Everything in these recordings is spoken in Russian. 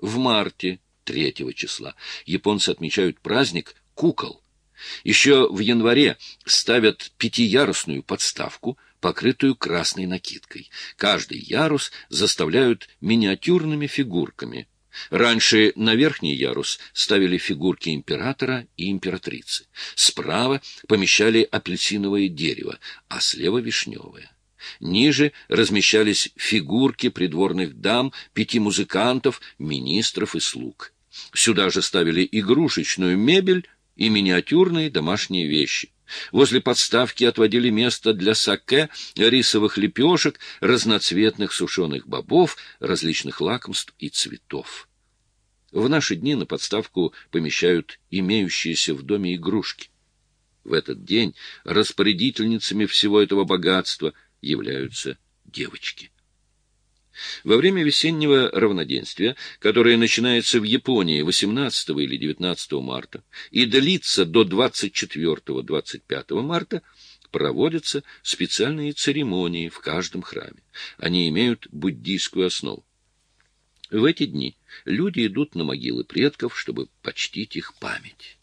В марте, 3 числа, японцы отмечают праздник кукол. Еще в январе ставят пятиярусную подставку, покрытую красной накидкой. Каждый ярус заставляют миниатюрными фигурками. Раньше на верхний ярус ставили фигурки императора и императрицы. Справа помещали апельсиновое дерево, а слева вишневое. Ниже размещались фигурки придворных дам, пяти музыкантов, министров и слуг. Сюда же ставили игрушечную мебель и миниатюрные домашние вещи. Возле подставки отводили место для саке, рисовых лепешек, разноцветных сушеных бобов, различных лакомств и цветов. В наши дни на подставку помещают имеющиеся в доме игрушки. В этот день распорядительницами всего этого богатства являются девочки. Во время весеннего равноденствия, которое начинается в Японии 18 или 19 марта и длится до 24-25 марта, проводятся специальные церемонии в каждом храме. Они имеют буддийскую основу. В эти дни люди идут на могилы предков, чтобы почтить их память.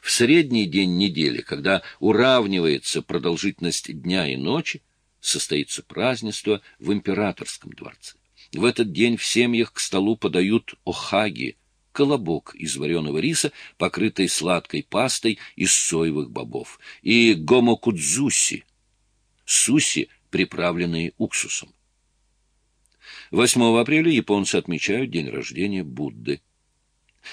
В средний день недели, когда уравнивается продолжительность дня и ночи, состоится празднество в императорском дворце. В этот день в семьях к столу подают охаги, колобок из вареного риса, покрытый сладкой пастой из соевых бобов, и гомокудзуси, суси, приправленные уксусом. 8 апреля японцы отмечают день рождения Будды.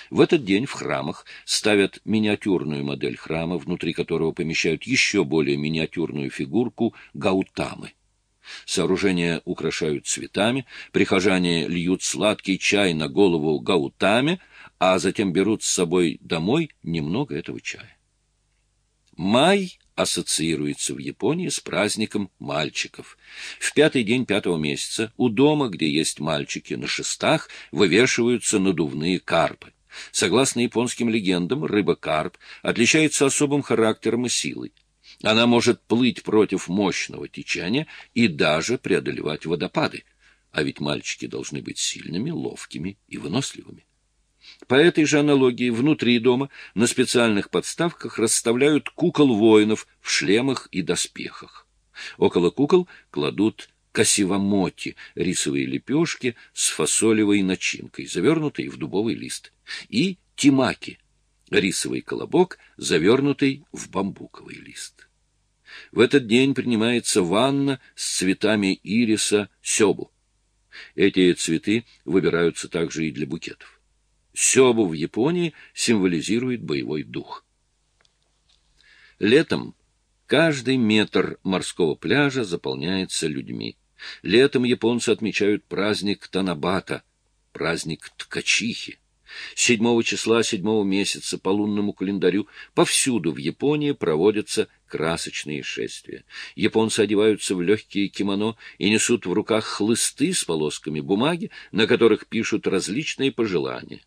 В этот день в храмах ставят миниатюрную модель храма, внутри которого помещают еще более миниатюрную фигурку Гаутамы. Сооружения украшают цветами, прихожане льют сладкий чай на голову Гаутаме, а затем берут с собой домой немного этого чая. Май ассоциируется в Японии с праздником мальчиков. В пятый день пятого месяца у дома, где есть мальчики, на шестах вывешиваются надувные карпы. Согласно японским легендам, рыба-карп отличается особым характером и силой. Она может плыть против мощного течения и даже преодолевать водопады. А ведь мальчики должны быть сильными, ловкими и выносливыми. По этой же аналогии внутри дома на специальных подставках расставляют кукол воинов в шлемах и доспехах. Около кукол кладут косивомоти, рисовые лепешки с фасолевой начинкой, завернутые в дубовый лист, и тимаки, рисовый колобок, завернутый в бамбуковый лист. В этот день принимается ванна с цветами ириса сёбу. Эти цветы выбираются также и для букетов. Сёбу в Японии символизирует боевой дух. Летом каждый метр морского пляжа заполняется людьми. Летом японцы отмечают праздник Танабата, праздник ткачихи. 7 числа 7 месяца по лунному календарю повсюду в Японии проводятся красочные шествия. Японцы одеваются в легкие кимоно и несут в руках хлысты с полосками бумаги, на которых пишут различные пожелания.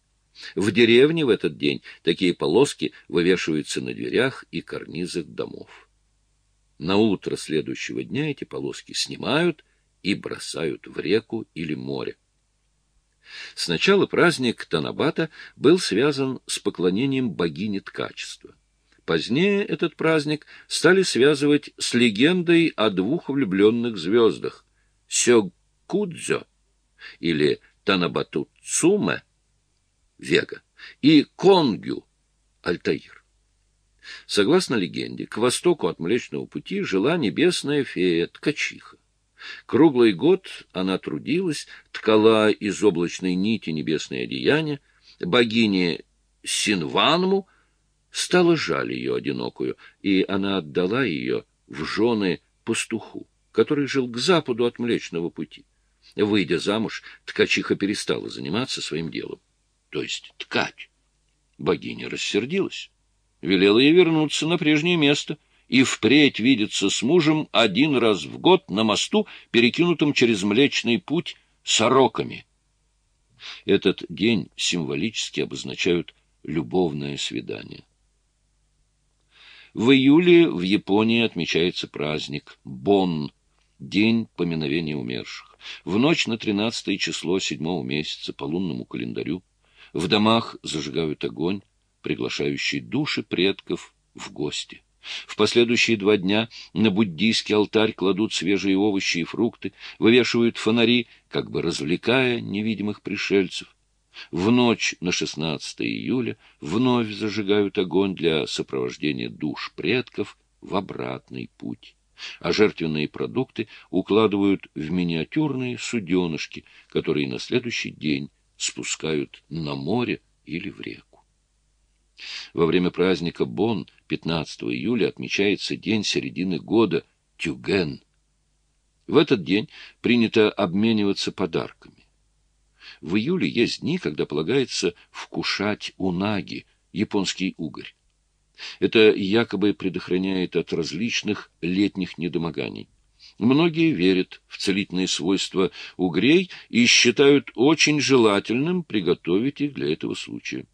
В деревне в этот день такие полоски вывешиваются на дверях и карнизах домов. На утро следующего дня эти полоски снимают и бросают в реку или море. Сначала праздник Танабата был связан с поклонением богини ткачества. Позднее этот праздник стали связывать с легендой о двух влюбленных звездах — Сёгкудзё или Танабату Цуме Вега и Конгю Альтаир. Согласно легенде, к востоку от Млечного Пути жила небесная фея Ткачиха. Круглый год она трудилась, ткала из облачной нити небесное одеяние. Богине Синванму стало жаль ее одинокую, и она отдала ее в жены пастуху, который жил к западу от Млечного Пути. Выйдя замуж, ткачиха перестала заниматься своим делом, то есть ткать. Богиня рассердилась, велела ей вернуться на прежнее место — и впредь видеться с мужем один раз в год на мосту, перекинутом через Млечный путь сороками. Этот день символически обозначают любовное свидание. В июле в Японии отмечается праздник Бон, день поминовения умерших. В ночь на тринадцатое число седьмого месяца по лунному календарю в домах зажигают огонь, приглашающий души предков в гости. В последующие два дня на буддийский алтарь кладут свежие овощи и фрукты, вывешивают фонари, как бы развлекая невидимых пришельцев. В ночь на 16 июля вновь зажигают огонь для сопровождения душ предков в обратный путь, а жертвенные продукты укладывают в миниатюрные суденышки, которые на следующий день спускают на море или в реку. Во время праздника Бон 15 июля отмечается день середины года Тюген. В этот день принято обмениваться подарками. В июле есть дни, когда полагается вкушать унаги, японский угорь. Это якобы предохраняет от различных летних недомоганий. Многие верят в целительные свойства угрей и считают очень желательным приготовить их для этого случая.